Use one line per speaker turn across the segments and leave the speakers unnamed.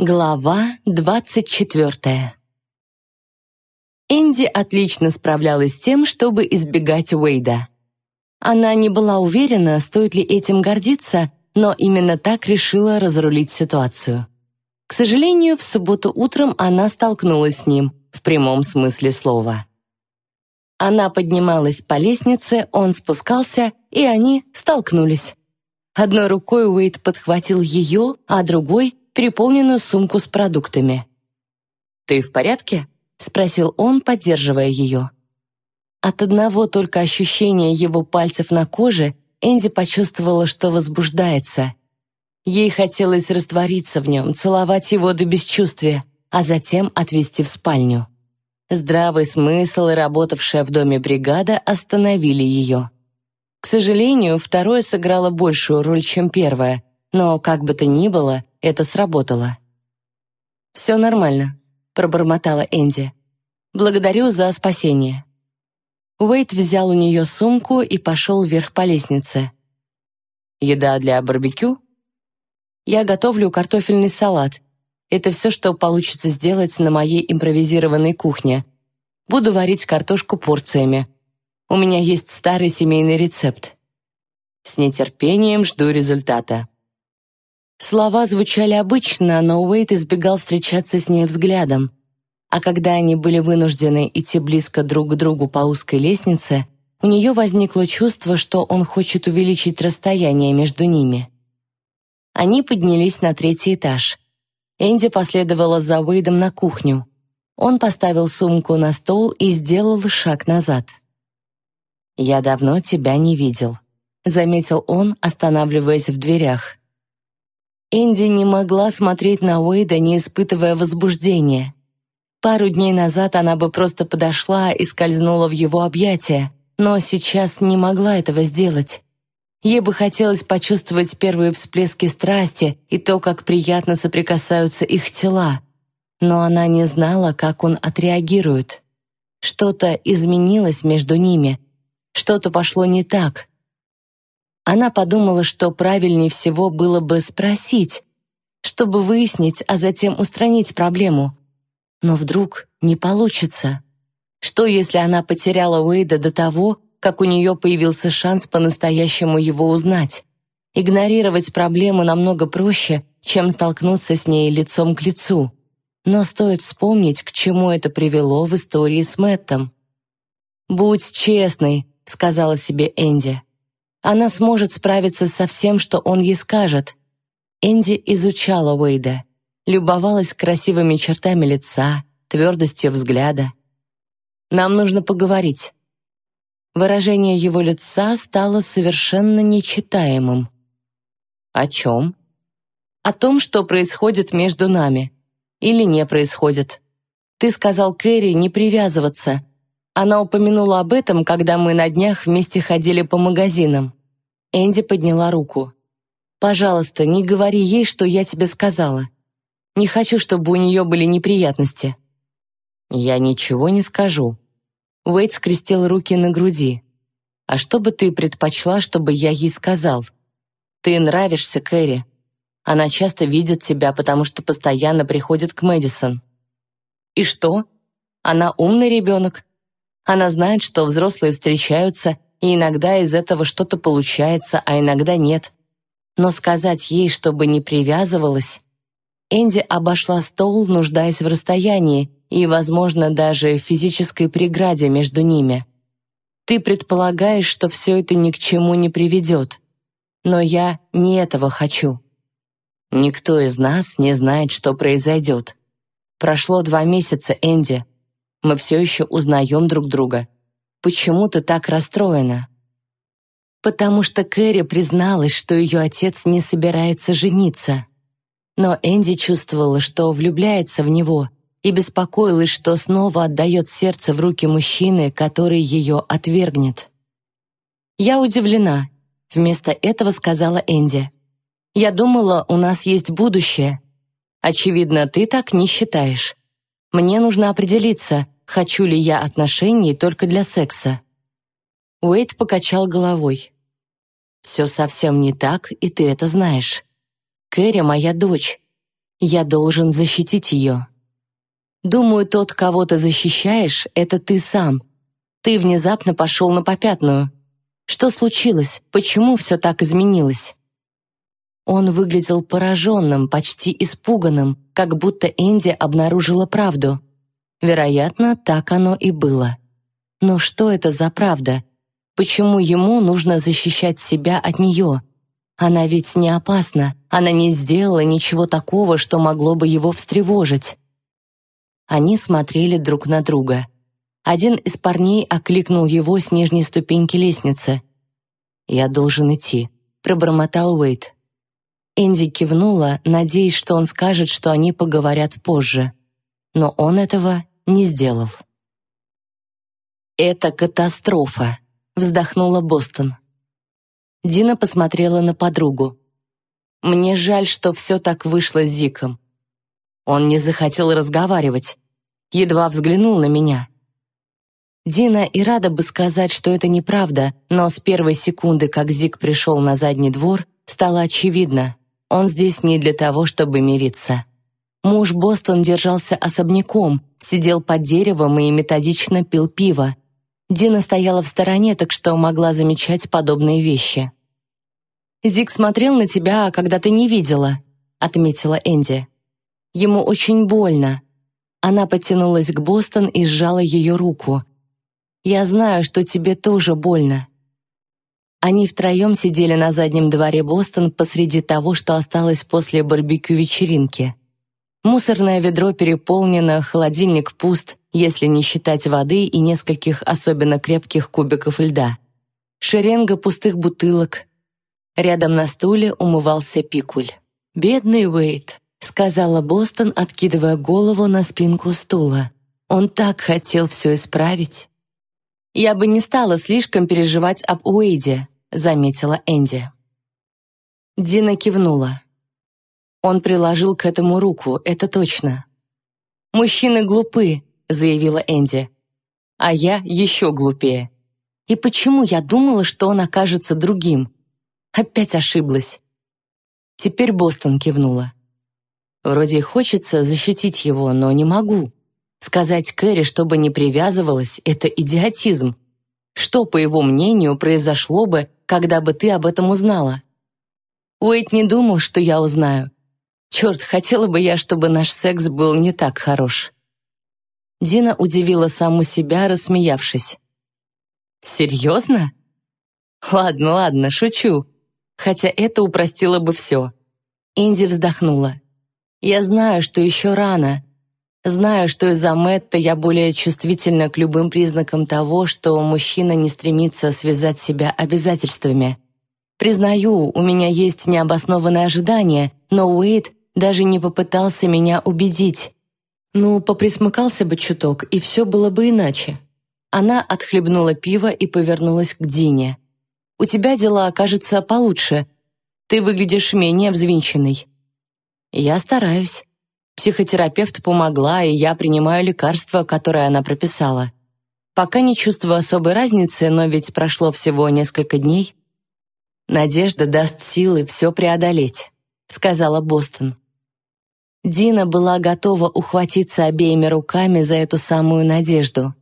Глава двадцать четвертая Энди отлично справлялась с тем, чтобы избегать Уэйда. Она не была уверена, стоит ли этим гордиться, но именно так решила разрулить ситуацию. К сожалению, в субботу утром она столкнулась с ним, в прямом смысле слова. Она поднималась по лестнице, он спускался, и они столкнулись. Одной рукой Уэйд подхватил ее, а другой переполненную сумку с продуктами. «Ты в порядке?» — спросил он, поддерживая ее. От одного только ощущения его пальцев на коже Энди почувствовала, что возбуждается. Ей хотелось раствориться в нем, целовать его до бесчувствия, а затем отвезти в спальню. Здравый смысл и работавшая в доме бригада остановили ее. К сожалению, второе сыграло большую роль, чем первое, но, как бы то ни было, это сработало. «Все нормально», — пробормотала Энди. «Благодарю за спасение». Уэйт взял у нее сумку и пошел вверх по лестнице. «Еда для барбекю?» «Я готовлю картофельный салат. Это все, что получится сделать на моей импровизированной кухне. Буду варить картошку порциями. У меня есть старый семейный рецепт. С нетерпением жду результата». Слова звучали обычно, но Уэйт избегал встречаться с ней взглядом. А когда они были вынуждены идти близко друг к другу по узкой лестнице, у нее возникло чувство, что он хочет увеличить расстояние между ними. Они поднялись на третий этаж. Энди последовала за Уэйдом на кухню. Он поставил сумку на стол и сделал шаг назад. «Я давно тебя не видел», — заметил он, останавливаясь в дверях. Энди не могла смотреть на Уэйда, не испытывая возбуждения. Пару дней назад она бы просто подошла и скользнула в его объятия, но сейчас не могла этого сделать. Ей бы хотелось почувствовать первые всплески страсти и то, как приятно соприкасаются их тела. Но она не знала, как он отреагирует. Что-то изменилось между ними, что-то пошло не так. Она подумала, что правильнее всего было бы спросить, чтобы выяснить, а затем устранить проблему. Но вдруг не получится. Что, если она потеряла Уэйда до того, как у нее появился шанс по-настоящему его узнать? Игнорировать проблему намного проще, чем столкнуться с ней лицом к лицу. Но стоит вспомнить, к чему это привело в истории с Мэттом. «Будь честной», — сказала себе Энди. Она сможет справиться со всем, что он ей скажет. Энди изучала Уэйда, любовалась красивыми чертами лица, твердостью взгляда. «Нам нужно поговорить». Выражение его лица стало совершенно нечитаемым. «О чем?» «О том, что происходит между нами. Или не происходит. Ты сказал Кэрри не привязываться, она упомянула об этом, когда мы на днях вместе ходили по магазинам. Энди подняла руку. «Пожалуйста, не говори ей, что я тебе сказала. Не хочу, чтобы у нее были неприятности». «Я ничего не скажу». Уэйд скрестил руки на груди. «А что бы ты предпочла, чтобы я ей сказал? Ты нравишься Кэрри. Она часто видит тебя, потому что постоянно приходит к Мэдисон». «И что? Она умный ребенок, она знает, что взрослые встречаются, и иногда из этого что-то получается, а иногда нет. Но сказать ей, чтобы не привязывалась... Энди обошла стол, нуждаясь в расстоянии и, возможно, даже в физической преграде между ними. Ты предполагаешь, что все это ни к чему не приведет. Но я не этого хочу. Никто из нас не знает, что произойдет. Прошло два месяца, Энди. Мы все еще узнаем друг друга. Почему ты так расстроена?» Потому что Кэрри призналась, что ее отец не собирается жениться. Но Энди чувствовала, что влюбляется в него, и беспокоилась, что снова отдает сердце в руки мужчины, который ее отвергнет. «Я удивлена», — вместо этого сказала Энди. «Я думала, у нас есть будущее. Очевидно, ты так не считаешь. Мне нужно определиться, хочу ли я отношений только для секса. Уэйд покачал головой. «Все совсем не так, и ты это знаешь. Кэрри моя дочь. Я должен защитить ее. Думаю, тот, кого ты защищаешь, это ты сам. Ты внезапно пошел на попятную. Что случилось? Почему все так изменилось? Он выглядел пораженным, почти испуганным, как будто Энди обнаружила правду. Вероятно, так оно и было. Но что это за правда? Почему ему нужно защищать себя от нее? Она ведь не опасна, она не сделала ничего такого, что могло бы его встревожить. Они смотрели друг на друга. Один из парней окликнул его с нижней ступеньки лестницы. «Я должен идти», — пробормотал Уэйт. Энди кивнула, надеясь, что он скажет, что они поговорят позже. Но он этого не сделал. «Это катастрофа», — вздохнула Бостон. Дина посмотрела на подругу. «Мне жаль, что все так вышло с Зиком. Он не захотел разговаривать, едва взглянул на меня». Дина и рада бы сказать, что это неправда, но с первой секунды, как Зик пришел на задний двор, стало очевидно, он здесь не для того, чтобы мириться. Муж Бостон держался особняком, сидел под деревом и методично пил пиво. Дина стояла в стороне, так что могла замечать подобные вещи. «Зик смотрел на тебя, когда ты не видела», — отметила Энди. «Ему очень больно». Она потянулась к Бостон и сжала ее руку. «Я знаю, что тебе тоже больно. Они втроем сидели на заднем дворе Бостон посреди того, что осталось после барбекю-вечеринки. Мусорное ведро переполнено, холодильник пуст, если не считать воды и нескольких особенно крепких кубиков льда. Шеренга пустых бутылок. Рядом на стуле умывался пикуль. «Бедный Уэйт», — сказала Бостон, откидывая голову на спинку стула. «Он так хотел все исправить». «Я бы не стала слишком переживать об Уэйде», — заметила Энди. Дина кивнула. Он приложил к этому руку, это точно. «Мужчины глупы», — заявила Энди. «А я еще глупее. И почему я думала, что он окажется другим? Опять ошиблась». Теперь Бостон кивнула. «Вроде хочется защитить его, но не могу. Сказать Кэрри, чтобы не привязывалась, это идиотизм. Что, по его мнению, произошло бы, когда бы ты об этом узнала? Уэйт не думал, что я узнаю. Черт, хотела бы я, чтобы наш секс был не так хорош. Дина удивила саму себя, рассмеявшись. «Серьезно?» «Ладно, ладно, шучу. Хотя это упростило бы все». Инди вздохнула. «Я знаю, что еще рано, Знаю, что из-за Мэтта я более чувствительна к любым признакам того, что мужчина не стремится связать себя обязательствами. Признаю, у меня есть необоснованные ожидания, но Уэйд даже не попытался меня убедить. Ну, поприсмыкался бы чуток, и все было бы иначе. Она отхлебнула пиво и повернулась к Дине. «У тебя дела, кажется, получше. Ты выглядишь менее взвинченной». «Я стараюсь». Психотерапевт помогла, и я принимаю лекарства, которые она прописала. Пока не чувствую особой разницы, но ведь прошло всего несколько дней. Надежда даст силы все преодолеть, сказала Бостон. Дина была готова ухватиться обеими руками за эту самую надежду.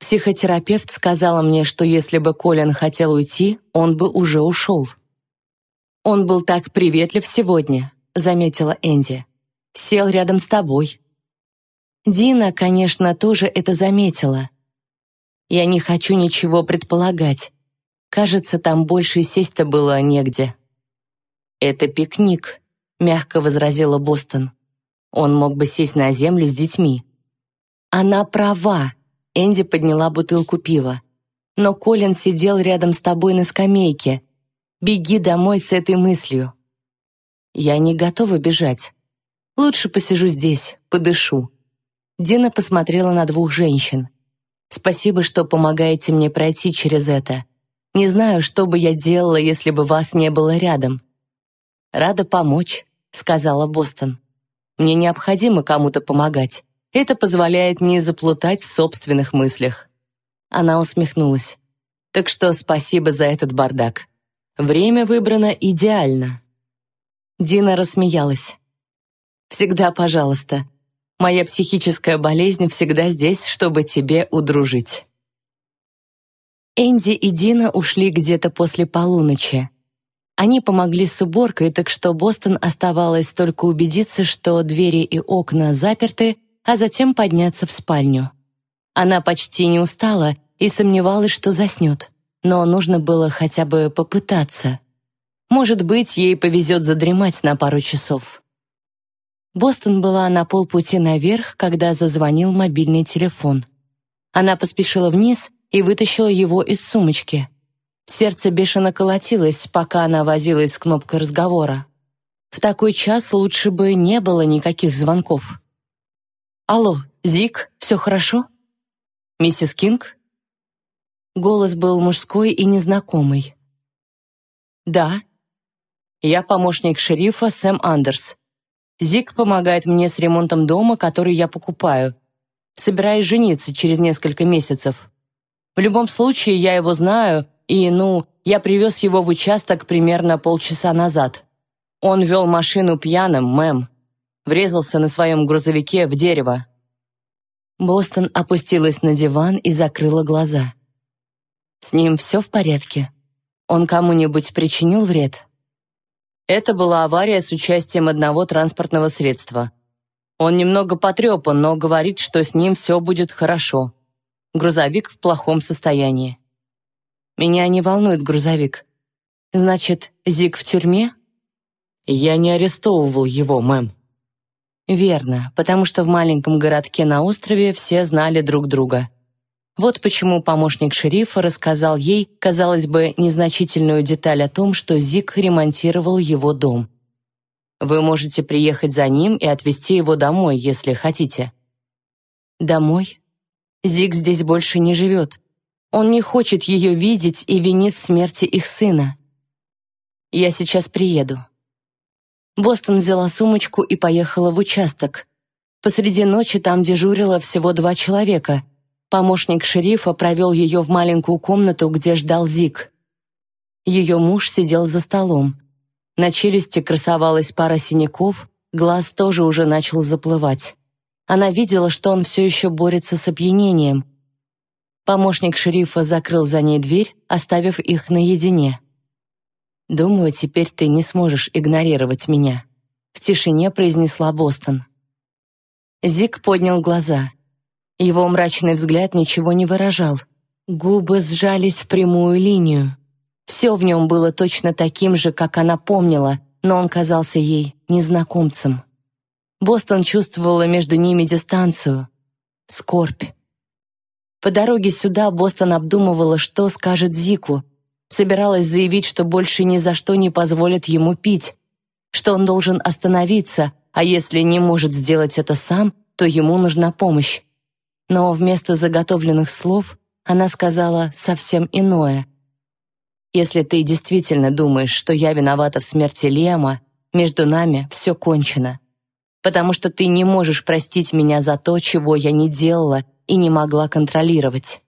Психотерапевт сказала мне, что если бы Колин хотел уйти, он бы уже ушел. «Он был так приветлив сегодня», — заметила Энди сел рядом с тобой». Дина, конечно, тоже это заметила. Я не хочу ничего предполагать. Кажется, там больше сесть-то было негде. «Это пикник», — мягко возразила Бостон. «Он мог бы сесть на землю с детьми». «Она права», — Энди подняла бутылку пива. «Но Колин сидел рядом с тобой на скамейке. Беги домой с этой мыслью». «Я не готова бежать. Лучше посижу здесь, подышу». Дина посмотрела на двух женщин. «Спасибо, что помогаете мне пройти через это. Не знаю, что бы я делала, если бы вас не было рядом». «Рада помочь», — сказала Бостон. «Мне необходимо кому-то помогать. Это позволяет не заплутать в собственных мыслях». Она усмехнулась. «Так что спасибо за этот бардак. Время выбрано идеально». Дина рассмеялась. Всегда пожалуйста. Моя психическая болезнь всегда здесь, чтобы тебе удружить. Энди и Дина ушли где-то после полуночи. Они помогли с уборкой, так что Бостон оставалось только убедиться, что двери и окна заперты, а затем подняться в спальню. Она почти не устала и сомневалась, что заснет, но нужно было хотя бы попытаться. Может быть, ей повезет задремать на пару часов. Бостон была на полпути наверх, когда зазвонил мобильный телефон. Она поспешила вниз и вытащила его из сумочки. Сердце бешено колотилось, пока она возилась с кнопкой разговора. В такой час лучше бы не было никаких звонков. «Алло, Зик, все хорошо?» «Миссис Кинг?» Голос был мужской и незнакомый. «Да». «Я помощник шерифа Сэм Андерс. Зик помогает мне с ремонтом дома, который я покупаю. Собираюсь жениться через несколько месяцев. В любом случае, я его знаю, и, ну, я привез его в участок примерно полчаса назад. Он вел машину пьяным, мэм. Врезался на своем грузовике в дерево. Бостон опустилась на диван и закрыла глаза. «С ним все в порядке? Он кому-нибудь причинил вред?» Это была авария с участием одного транспортного средства. Он немного потрепан, но говорит, что с ним все будет хорошо. Грузовик в плохом состоянии. Меня не волнует грузовик. Значит, Зик в тюрьме? Я не арестовывал его, мэм. Верно, потому что в маленьком городке на острове все знали друг друга. Вот почему помощник шерифа рассказал ей, казалось бы, незначительную деталь о том, что Зик ремонтировал его дом. Вы можете приехать за ним и отвезти его домой, если хотите. Домой? Зик здесь больше не живет. Он не хочет ее видеть и винит в смерти их сына. Я сейчас приеду. Бостон взяла сумочку и поехала в участок. Посреди ночи там дежурило всего два человека. Помощник шерифа провел ее в маленькую комнату, где ждал Зик. Ее муж сидел за столом. На челюсти красовалась пара синяков, глаз тоже уже начал заплывать. Она видела, что он все еще борется с опьянением, Помощник шерифа закрыл за ней дверь, оставив их наедине. «Думаю, теперь ты не сможешь игнорировать меня», — в тишине произнесла Бостон. Зик поднял глаза. Его мрачный взгляд ничего не выражал. Губы сжались в прямую линию. Все в нем было точно таким же, как она помнила, но он казался ей незнакомцем. Бостон чувствовала между ними дистанцию, скорбь. По дороге сюда Бостон обдумывала, что скажет Зику. Собиралась заявить, что больше ни за что не позволит ему пить, что он должен остановиться, а если не может сделать это сам, то ему нужна помощь. Но вместо заготовленных слов она сказала совсем иное. «Если ты действительно думаешь, что я виновата в смерти Лема, между нами все кончено. Потому что ты не можешь простить меня за то, чего я не делала и не могла контролировать.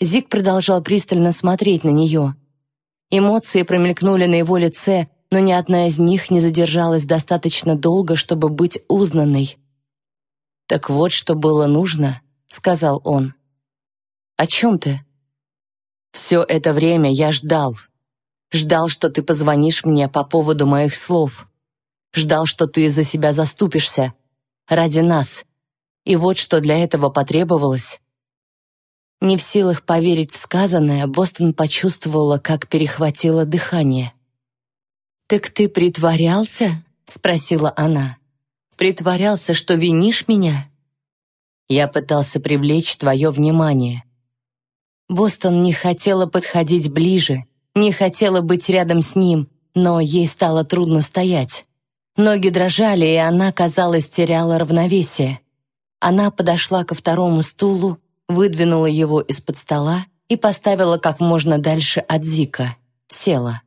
Зик продолжал пристально смотреть на нее. Эмоции промелькнули на его лице, но ни одна из них не задержалась достаточно долго, чтобы быть узнанной. «Так вот, что было нужно», — сказал он. «О чем ты?» «Все это время я ждал. Ждал, что ты позвонишь мне по поводу моих слов. Ждал, что ты за себя заступишься. Ради нас, и вот что для этого потребовалось. Не в силах поверить в сказанное, Бостон почувствовала, как перехватило дыхание. «Так ты притворялся?» — спросила она. «Притворялся, что винишь меня?» Я пытался привлечь твое внимание. Бостон не хотела подходить ближе, не хотела быть рядом с ним, но ей стало трудно стоять. Ноги дрожали, и она, казалось, теряла равновесие. Она подошла ко второму стулу, выдвинула его из-под стола и поставила как можно дальше от Зика. Села.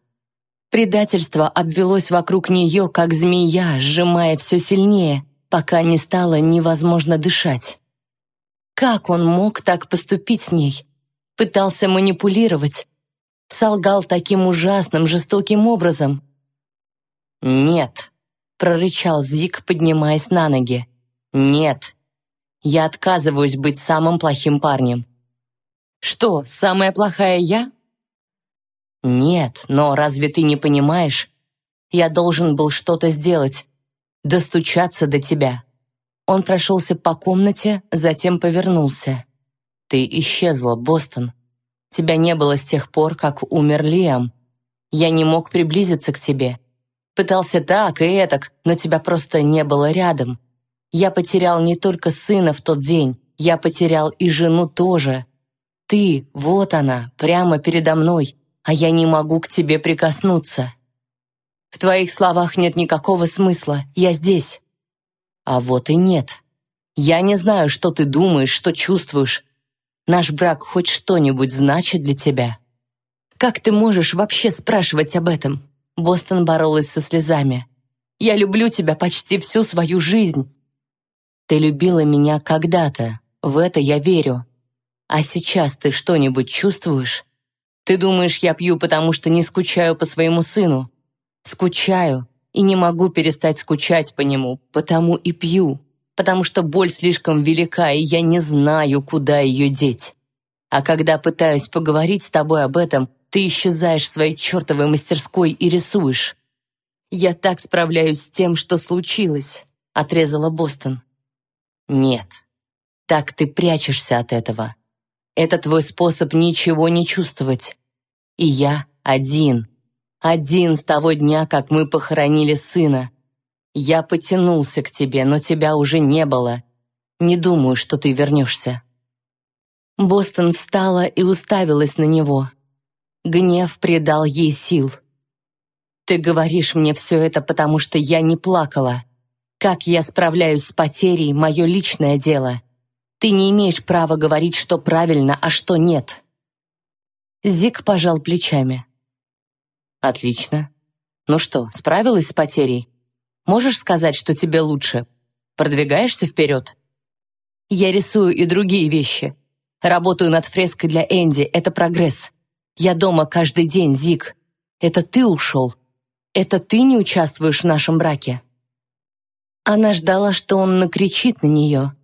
Предательство обвелось вокруг нее, как змея, сжимая все сильнее, пока не стало невозможно дышать. Как он мог так поступить с ней? Пытался манипулировать. Солгал таким ужасным, жестоким образом. «Нет», прорычал Зик, поднимаясь на ноги. «Нет. Я отказываюсь быть самым плохим парнем». «Что, самая плохая я?» «Нет, но разве ты не понимаешь? Я должен был что-то сделать, достучаться до тебя». Он прошелся по комнате, затем повернулся. «Ты исчезла, Бостон. Тебя не было с тех пор, как умер Лиам. Я не мог приблизиться к тебе. Пытался так и этак, но тебя просто не было рядом. Я потерял не только сына в тот день, я потерял и жену тоже. Ты, вот она, прямо передо мной, а я не могу к тебе прикоснуться. В твоих словах нет никакого смысла, я здесь. А вот и нет. Я не знаю, что ты думаешь, что чувствуешь. Наш брак хоть что-нибудь значит для тебя. Как ты можешь вообще спрашивать об этом? Бостон боролась со слезами. «Я люблю тебя почти всю свою жизнь». «Ты любила меня когда-то, в это я верю. А сейчас ты что-нибудь чувствуешь? Ты думаешь, я пью, потому что не скучаю по своему сыну? Скучаю и не могу перестать скучать по нему, потому и пью, потому что боль слишком велика, и я не знаю, куда ее деть. А когда пытаюсь поговорить с тобой об этом, ты исчезаешь в своей чертовой мастерской и рисуешь. Я так справляюсь с тем, что случилось, отрезала Бостон. Нет, так ты прячешься от этого. Это твой способ ничего не чувствовать. И я один, один с того дня, как мы похоронили сына. Я потянулся к тебе, но тебя уже не было. Не думаю, что ты вернешься. Бостон встала и уставилась на него. Гнев придал ей сил. «Ты говоришь мне все это, потому что я не плакала. Как я справляюсь с потерей – мое личное дело. Ты не имеешь права говорить, что правильно, а что нет». Зик пожал плечами. «Отлично. Ну что, справилась с потерей? Можешь сказать, что тебе лучше? Продвигаешься вперед?» «Я рисую и другие вещи. Работаю над фреской для Энди, это прогресс. Я дома каждый день, Зик. Это ты ушел. Это ты не участвуешь в нашем браке». Она ждала, что он накричит на нее.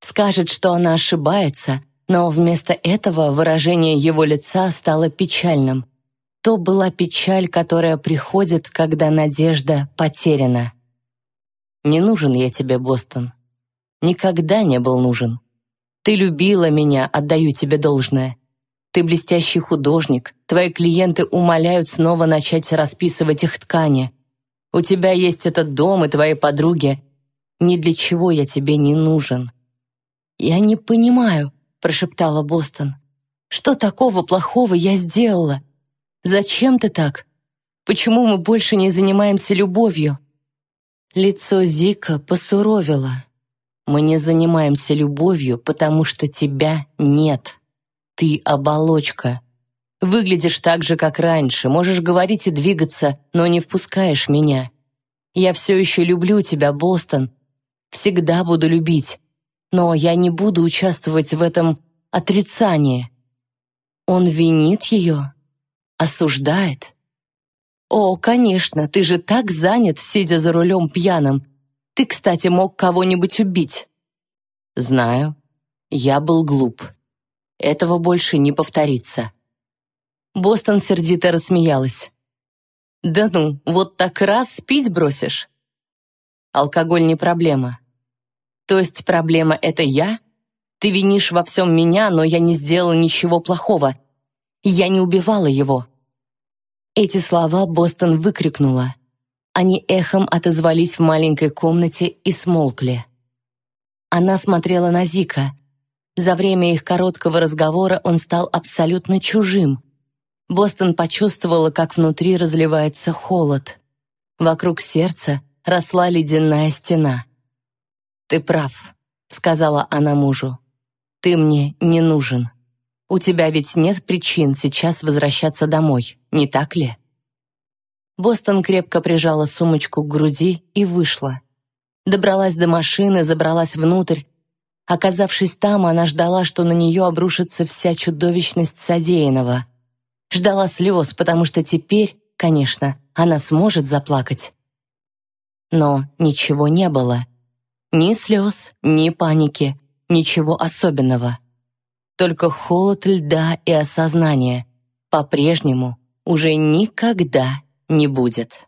Скажет, что она ошибается, но вместо этого выражение его лица стало печальным. То была печаль, которая приходит, когда надежда потеряна. «Не нужен я тебе, Бостон. Никогда не был нужен. Ты любила меня, отдаю тебе должное. Ты блестящий художник, твои клиенты умоляют снова начать расписывать их ткани. У тебя есть этот дом и твои подруги. Ни для чего я тебе не нужен». «Я не понимаю», — прошептала Бостон. «Что такого плохого я сделала? Зачем ты так? Почему мы больше не занимаемся любовью?» Лицо Зика посуровило. «Мы не занимаемся любовью, потому что тебя нет». Ты оболочка. Выглядишь так же, как раньше, можешь говорить и двигаться, но не впускаешь меня. Я все еще люблю тебя, Бостон. Всегда буду любить. Но я не буду участвовать в этом отрицании. Он винит ее? Осуждает? О, конечно, ты же так занят, сидя за рулем пьяным. Ты, кстати, мог кого-нибудь убить. Знаю. Я был глуп. Этого больше не повторится. Бостон сердито рассмеялась. «Да ну, вот так раз пить бросишь?» «Алкоголь не проблема». «То есть проблема — это я? Ты винишь во всем меня, но я не сделала ничего плохого. Я не убивала его». Эти слова Бостон выкрикнула. Они эхом отозвались в маленькой комнате и смолкли. Она смотрела на Зика, за время их короткого разговора он стал абсолютно чужим. Бостон почувствовала, как внутри разливается холод. Вокруг сердца росла ледяная стена. «Ты прав», — сказала она мужу. «Ты мне не нужен. У тебя ведь нет причин сейчас возвращаться домой, не так ли?» Бостон крепко прижала сумочку к груди и вышла. Добралась до машины, забралась внутрь, Оказавшись там, она ждала, что на нее обрушится вся чудовищность содеянного. Ждала слез, потому что теперь, конечно, она сможет заплакать. но ничего не было. Ни слез, ни паники, ничего особенного. Только холод льда и осознание. По-прежнему уже никогда не будет.